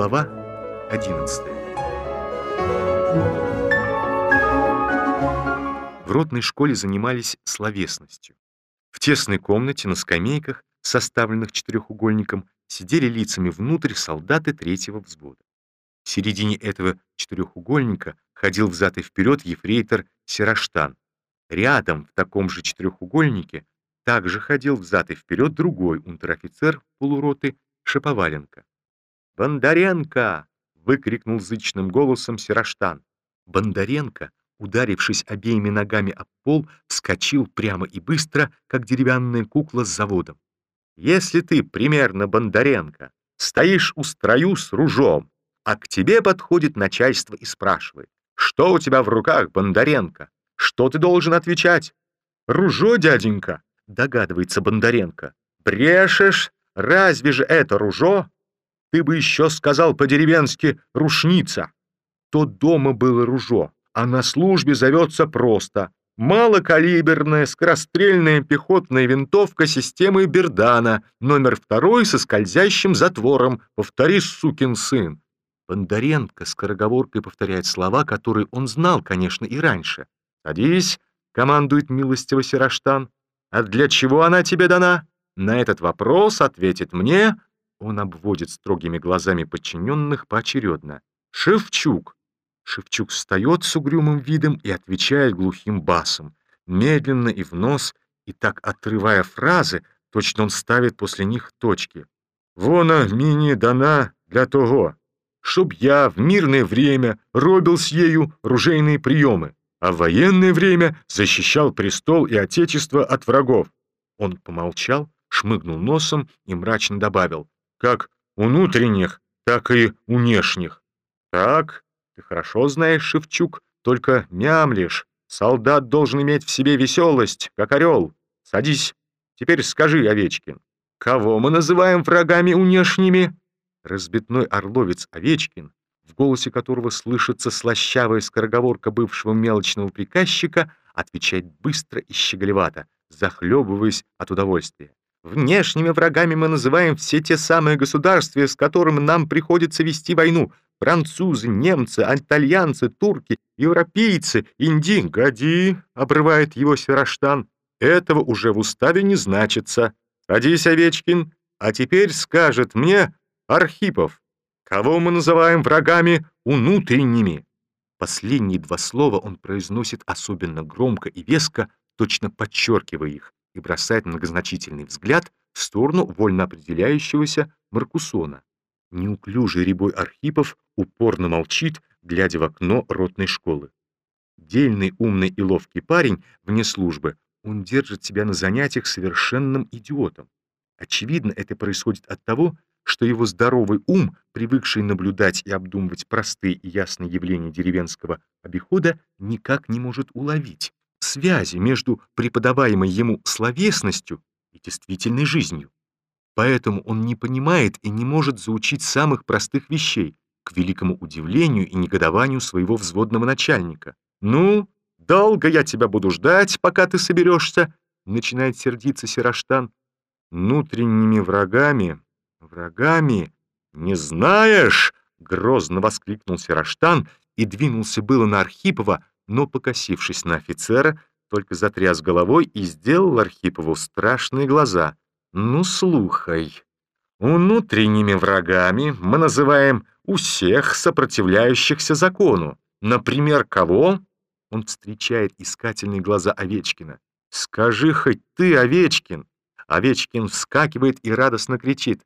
Глава 11 В ротной школе занимались словесностью. В тесной комнате на скамейках, составленных четырехугольником, сидели лицами внутрь солдаты третьего взвода. В середине этого четырехугольника ходил взад и вперед ефрейтор Сераштан. Рядом, в таком же четырехугольнике, также ходил взад и вперед другой унтер-офицер полуроты Шаповаленко. «Бондаренко!» — выкрикнул зычным голосом Сераштан. Бондаренко, ударившись обеими ногами об пол, вскочил прямо и быстро, как деревянная кукла с заводом. «Если ты, примерно Бондаренко, стоишь у строю с ружом, а к тебе подходит начальство и спрашивает, что у тебя в руках, Бондаренко? Что ты должен отвечать? «Ружо, дяденька!» — догадывается Бондаренко. «Брешешь? Разве же это ружо?» Ты бы еще сказал по-деревенски «рушница». То дома было ружо, а на службе зовется просто малокалиберная скорострельная пехотная винтовка системы Бердана, номер второй со скользящим затвором. Повтори, сукин сын. Бондаренко скороговоркой повторяет слова, которые он знал, конечно, и раньше. «Садись», — командует милостиво Сераштан. «А для чего она тебе дана?» На этот вопрос ответит мне он обводит строгими глазами подчиненных поочередно. «Шевчук!» Шевчук встает с угрюмым видом и отвечает глухим басом, медленно и в нос, и так отрывая фразы, точно он ставит после них точки. «Вона мені дана для того, чтоб я в мирное время робил с ею ружейные приемы, а в военное время защищал престол и отечество от врагов». Он помолчал, шмыгнул носом и мрачно добавил как внутренних, так и внешних. Так, ты хорошо знаешь, Шевчук, только мямлишь. Солдат должен иметь в себе веселость, как орел. Садись. Теперь скажи, Овечкин, кого мы называем врагами внешними? Разбитной орловец Овечкин, в голосе которого слышится слащавая скороговорка бывшего мелочного приказчика, отвечает быстро и щеголевато, захлебываясь от удовольствия. Внешними врагами мы называем все те самые государства, с которыми нам приходится вести войну. Французы, немцы, итальянцы, турки, европейцы, инди. Годи, обрывает его Сераштан. Этого уже в уставе не значится. Садись, Овечкин. А теперь скажет мне Архипов, кого мы называем врагами внутренними. Последние два слова он произносит особенно громко и веско, точно подчеркивая их и бросает многозначительный взгляд в сторону вольно определяющегося Маркусона. Неуклюжий рябой Архипов упорно молчит, глядя в окно ротной школы. Дельный, умный и ловкий парень вне службы, он держит себя на занятиях совершенным идиотом. Очевидно, это происходит от того, что его здоровый ум, привыкший наблюдать и обдумывать простые и ясные явления деревенского обихода, никак не может уловить, связи между преподаваемой ему словесностью и действительной жизнью. Поэтому он не понимает и не может заучить самых простых вещей, к великому удивлению и негодованию своего взводного начальника. «Ну, долго я тебя буду ждать, пока ты соберешься», начинает сердиться Сераштан. «Внутренними врагами, врагами, не знаешь!» грозно воскликнул Сераштан и двинулся было на Архипова, но, покосившись на офицера, только затряс головой и сделал Архипову страшные глаза. «Ну, слухай, внутренними врагами мы называем у всех сопротивляющихся закону. Например, кого?» Он встречает искательные глаза Овечкина. «Скажи хоть ты, Овечкин!» Овечкин вскакивает и радостно кричит.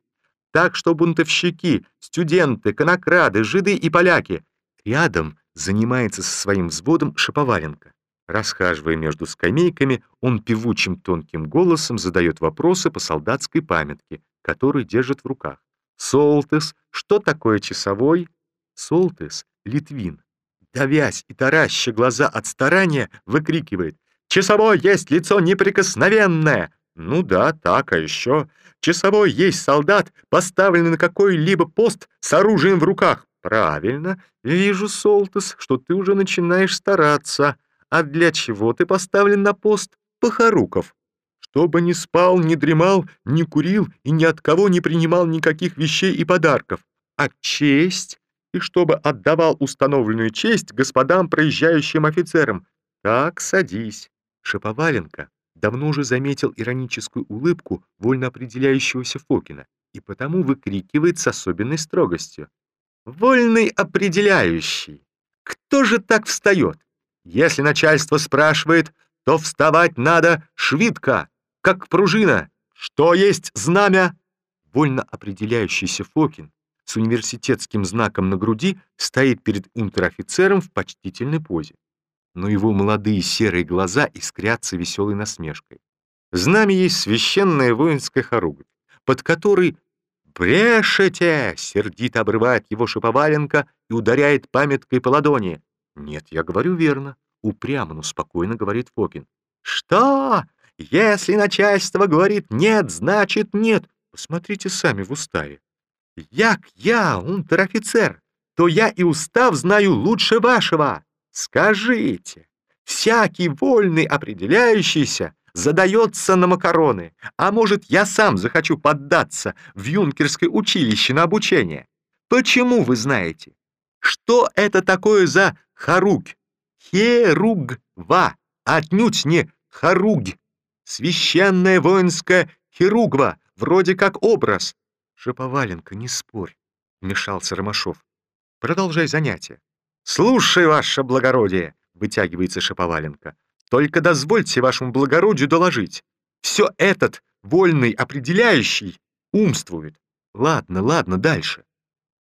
«Так что бунтовщики, студенты, конокрады, жиды и поляки!» Рядом занимается со своим взводом Шаповаленко. Расхаживая между скамейками, он певучим тонким голосом задает вопросы по солдатской памятке, которую держит в руках. «Солтес, что такое часовой?» Солтес, Литвин, давясь и тараща глаза от старания, выкрикивает «Часовой есть лицо неприкосновенное!» Ну да, так, а еще часовой есть солдат, поставленный на какой-либо пост с оружием в руках. «Правильно. Вижу, Солтес, что ты уже начинаешь стараться. А для чего ты поставлен на пост Похоруков? Чтобы не спал, не дремал, не курил и ни от кого не принимал никаких вещей и подарков. а честь, и чтобы отдавал установленную честь господам проезжающим офицерам. Так, садись. Шаповаленко давно уже заметил ироническую улыбку вольно определяющегося Фокина и потому выкрикивает с особенной строгостью. «Вольный определяющий! Кто же так встает? Если начальство спрашивает, то вставать надо швидко, как пружина. Что есть знамя?» Вольно определяющийся Фокин с университетским знаком на груди стоит перед унтер-офицером в почтительной позе. Но его молодые серые глаза искрятся веселой насмешкой. Знамя есть священная воинская хоругвь, под которой «Брешете!» — сердито обрывает его Шиповаленко и ударяет памяткой по ладони. «Нет, я говорю верно», — упрямо, но спокойно говорит Фокин. «Что? Если начальство говорит «нет», значит «нет». Посмотрите сами в уставе. Як я, унтер-офицер, то я и устав знаю лучше вашего. Скажите, всякий вольный определяющийся задается на макароны, а может, я сам захочу поддаться в юнкерское училище на обучение? Почему вы знаете? Что это такое за харуг? Херугва, отнюдь не харуг. Священная воинская херугва, вроде как образ. Шаповаленко, не спорь, вмешался Ромашов. Продолжай занятие. Слушай, ваше благородие, вытягивается Шаповаленко. Только дозвольте вашему благородию доложить. Все этот, вольный определяющий, умствует. Ладно, ладно, дальше.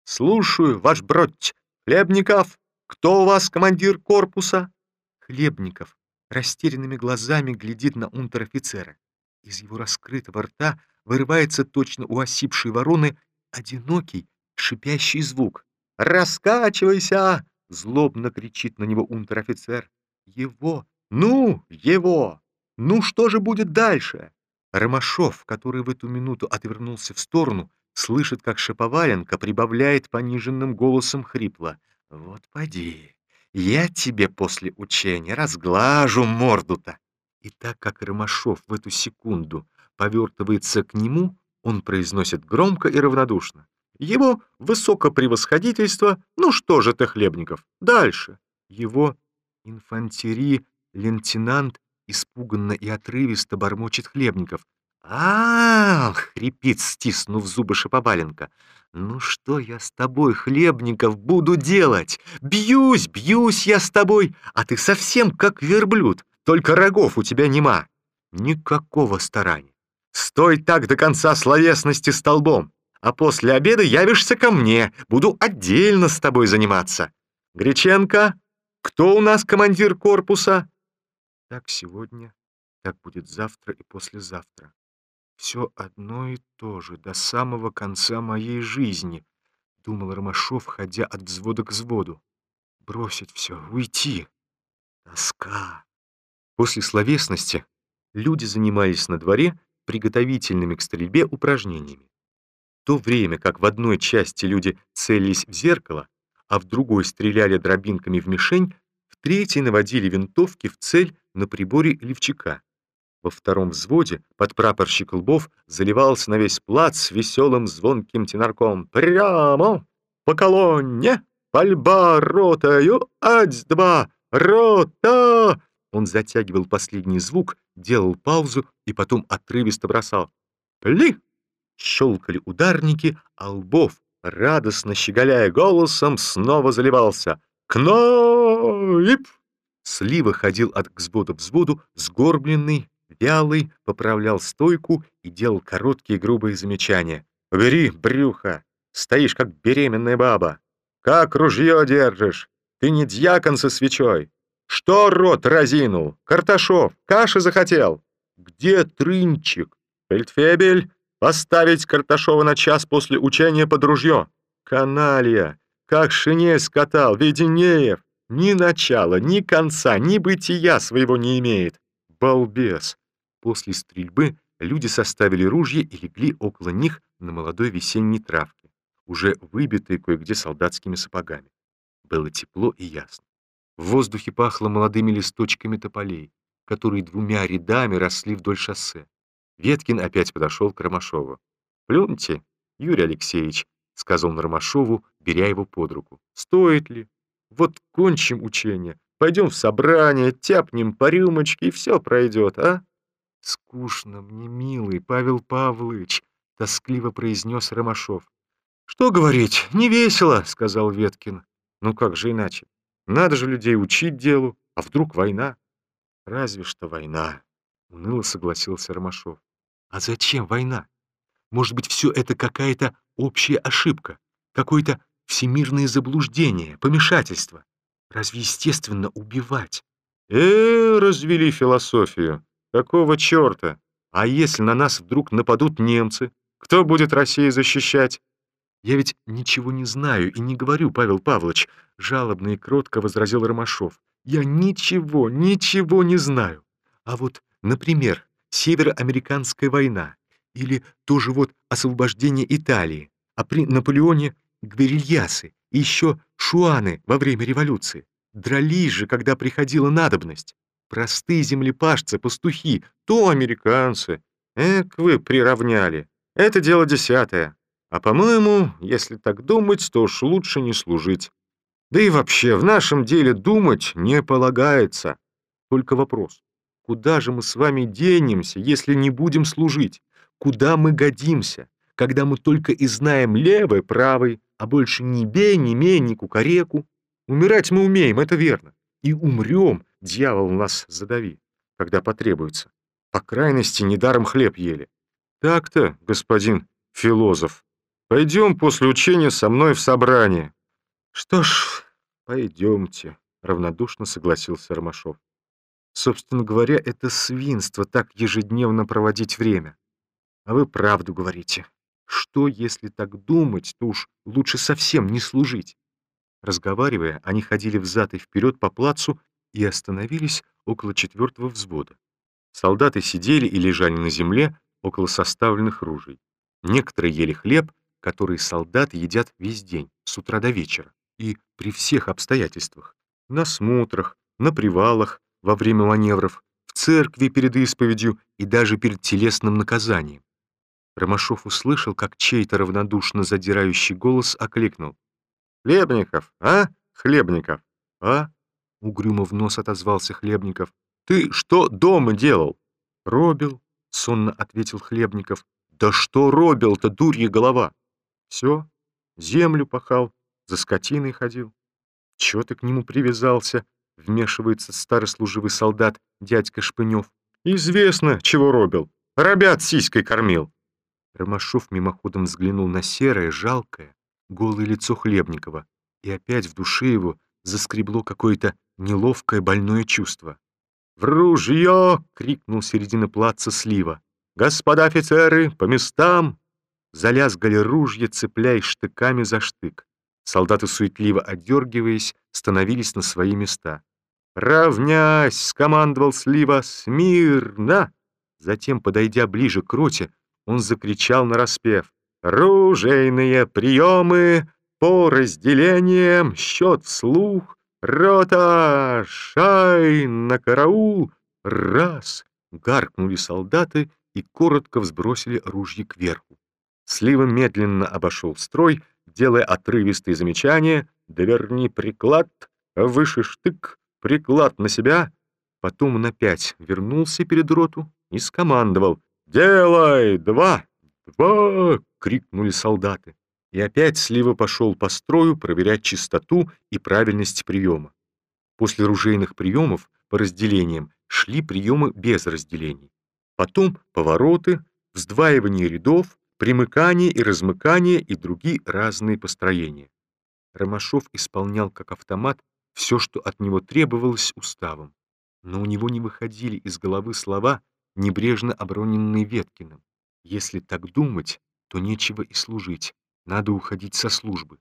Слушаю, ваш бродь. Хлебников, кто у вас командир корпуса? Хлебников растерянными глазами глядит на унтер-офицера. Из его раскрытого рта вырывается точно у осипшей вороны одинокий шипящий звук. «Раскачивайся!» — злобно кричит на него унтер-офицер. «Его «Ну, его! Ну что же будет дальше?» Ромашов, который в эту минуту отвернулся в сторону, слышит, как Шаповаленко прибавляет пониженным голосом хрипло. «Вот поди, я тебе после учения разглажу морду-то!» И так как Ромашов в эту секунду повертывается к нему, он произносит громко и равнодушно. Его высокопревосходительство, ну что же ты, Хлебников, дальше. Его инфантерии Лейтенант испуганно и отрывисто бормочет Хлебников. «Ах!» — хрипит, стиснув зубы Шаповаленко. «Ну что я с тобой, Хлебников, буду делать? Бьюсь, бьюсь я с тобой, а ты совсем как верблюд, только рогов у тебя нема. Никакого старания. Стой так до конца словесности столбом, а после обеда явишься ко мне, буду отдельно с тобой заниматься. Греченко, кто у нас командир корпуса?» Так сегодня, так будет завтра и послезавтра. Все одно и то же, до самого конца моей жизни, думал Ромашов, ходя от взвода к взводу. Бросить все, уйти. Тоска. После словесности люди занимались на дворе приготовительными к стрельбе упражнениями. В то время как в одной части люди целились в зеркало, а в другой стреляли дробинками в мишень, в третьей наводили винтовки в цель на приборе левчака. Во втором взводе подпрапорщик Лбов заливался на весь плац веселым звонким тенарком. «Прямо! По колонне! Пальба ротою! Ать-два! Рота!» Он затягивал последний звук, делал паузу и потом отрывисто бросал. «Пли!» Щелкали ударники, а Лбов, радостно щеголяя голосом, снова заливался. «Кноип!» Слива ходил от взвода к взводу, сгорбленный, вялый, поправлял стойку и делал короткие грубые замечания. «Убери брюхо! Стоишь, как беременная баба! Как ружье держишь? Ты не дьякон со свечой! Что рот разинул? Карташов, каши захотел? Где трынчик? Фельдфебель, поставить Карташова на час после учения под ружье! Каналья! Как шинель скатал, Веденеев! Ни начала, ни конца, ни бытия своего не имеет. Балбес! После стрельбы люди составили ружья и легли около них на молодой весенней травке, уже выбитой кое-где солдатскими сапогами. Было тепло и ясно. В воздухе пахло молодыми листочками тополей, которые двумя рядами росли вдоль шоссе. Веткин опять подошел к Ромашову. «Плюньте, Юрий Алексеевич, — сказал он Ромашову, беря его под руку. «Стоит ли? Вот кончим учение, пойдем в собрание, тяпнем по рюмочке, и все пройдет, а?» «Скучно мне, милый Павел Павлович», — тоскливо произнес Ромашов. «Что говорить, не весело», — сказал Веткин. «Ну как же иначе? Надо же людей учить делу, а вдруг война?» «Разве что война», — уныло согласился Ромашов. «А зачем война? Может быть, все это какая-то общая ошибка, какое-то всемирное заблуждение, помешательство. Разве естественно убивать? Э, развели философию. Какого черта? А если на нас вдруг нападут немцы? Кто будет Россию защищать? Я ведь ничего не знаю и не говорю, Павел Павлович, жалобно и кротко возразил Ромашов. Я ничего, ничего не знаю. А вот, например, Североамериканская война или тоже вот освобождение Италии, а при Наполеоне гверильясы и еще шуаны во время революции. Дрались же, когда приходила надобность. Простые землепашцы, пастухи, то американцы. Эк, вы приравняли. Это дело десятое. А по-моему, если так думать, то уж лучше не служить. Да и вообще, в нашем деле думать не полагается. Только вопрос, куда же мы с вами денемся, если не будем служить? Куда мы годимся? когда мы только и знаем левый, правый, а больше ни бей, ни мей, ни кукареку. Умирать мы умеем, это верно. И умрем, дьявол нас задави, когда потребуется. По крайности, недаром хлеб ели. Так-то, господин философ, пойдем после учения со мной в собрание. Что ж, пойдемте, равнодушно согласился Ромашов. Собственно говоря, это свинство так ежедневно проводить время. А вы правду говорите. Что, если так думать, то уж лучше совсем не служить? Разговаривая, они ходили взад и вперед по плацу и остановились около четвертого взвода. Солдаты сидели и лежали на земле около составленных ружей. Некоторые ели хлеб, который солдаты едят весь день, с утра до вечера, и при всех обстоятельствах. На смотрах, на привалах, во время маневров, в церкви перед исповедью и даже перед телесным наказанием. Ромашов услышал, как чей-то равнодушно задирающий голос окликнул. «Хлебников, а? Хлебников, а?» Угрюмо в нос отозвался Хлебников. «Ты что дома делал?» «Робил», — сонно ответил Хлебников. «Да что робил-то, дурья голова?» «Все, землю пахал, за скотиной ходил». «Чего ты к нему привязался?» — вмешивается старослуживый солдат дядька Шпынев. «Известно, чего робил. Робят сиськой кормил». Ромашов мимоходом взглянул на серое, жалкое, голое лицо Хлебникова, и опять в душе его заскребло какое-то неловкое больное чувство. «В ружье!» — крикнул середина плаца слива. «Господа офицеры, по местам!» Залязгали ружья, цепляясь штыками за штык. Солдаты, суетливо отдергиваясь, становились на свои места. «Равнясь!» — скомандовал слива. «Смирно!» Затем, подойдя ближе к роте, он закричал нараспев. «Ружейные приемы по разделениям, счет вслух, рота, шай на караул, раз!» Гаркнули солдаты и коротко взбросили ружья кверху. Слива медленно обошел строй, делая отрывистые замечания «Доверни приклад, выше штык, приклад на себя». Потом он опять вернулся перед роту и скомандовал «Делай! Два! Два!» — крикнули солдаты. И опять Слива пошел по строю проверять чистоту и правильность приема. После ружейных приемов по разделениям шли приемы без разделений. Потом повороты, вздваивание рядов, примыкание и размыкание и другие разные построения. Ромашов исполнял как автомат все, что от него требовалось уставом. Но у него не выходили из головы слова небрежно оброненный Веткиным. Если так думать, то нечего и служить, надо уходить со службы.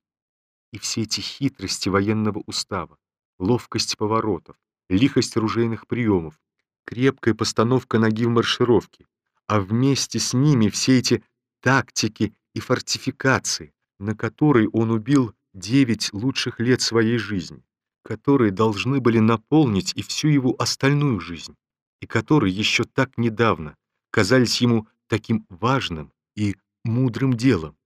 И все эти хитрости военного устава, ловкость поворотов, лихость ружейных приемов, крепкая постановка ноги в маршировке, а вместе с ними все эти тактики и фортификации, на которые он убил девять лучших лет своей жизни, которые должны были наполнить и всю его остальную жизнь и которые еще так недавно казались ему таким важным и мудрым делом.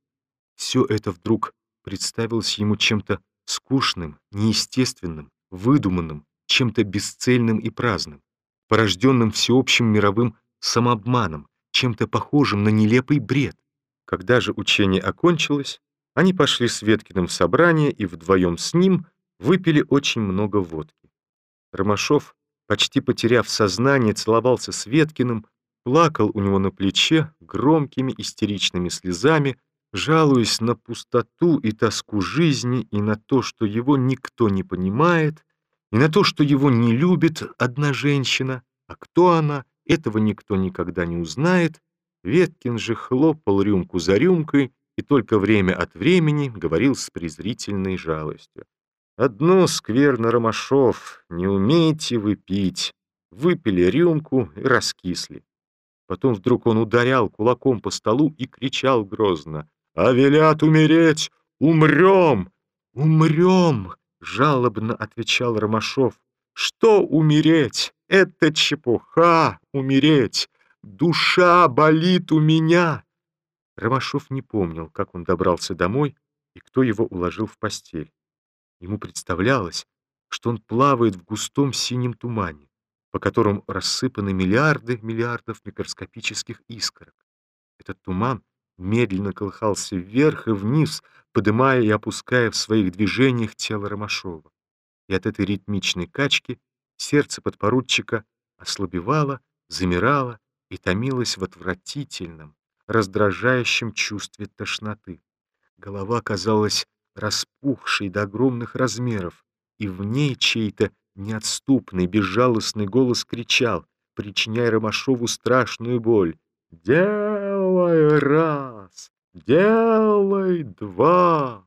Все это вдруг представилось ему чем-то скучным, неестественным, выдуманным, чем-то бесцельным и праздным, порожденным всеобщим мировым самообманом, чем-то похожим на нелепый бред. Когда же учение окончилось, они пошли с Веткиным в собрание и вдвоем с ним выпили очень много водки. Ромашов, почти потеряв сознание, целовался с Веткиным, плакал у него на плече громкими истеричными слезами, жалуясь на пустоту и тоску жизни и на то, что его никто не понимает, и на то, что его не любит одна женщина, а кто она, этого никто никогда не узнает. Веткин же хлопал рюмку за рюмкой и только время от времени говорил с презрительной жалостью. «Одно скверно, Ромашов, не умеете вы пить. Выпили рюмку и раскисли». Потом вдруг он ударял кулаком по столу и кричал грозно. «А велят умереть! Умрем! Умрем!» Жалобно отвечал Ромашов. «Что умереть? Это чепуха! Умереть! Душа болит у меня!» Ромашов не помнил, как он добрался домой и кто его уложил в постель. Ему представлялось, что он плавает в густом синем тумане, по которому рассыпаны миллиарды миллиардов микроскопических искорок. Этот туман медленно колыхался вверх и вниз, подымая и опуская в своих движениях тело Ромашова. И от этой ритмичной качки сердце подпоручика ослабевало, замирало и томилось в отвратительном, раздражающем чувстве тошноты. Голова казалась распухшей до огромных размеров, и в ней чей-то неотступный, безжалостный голос кричал, причиняя Ромашову страшную боль. «Делай раз! Делай два!»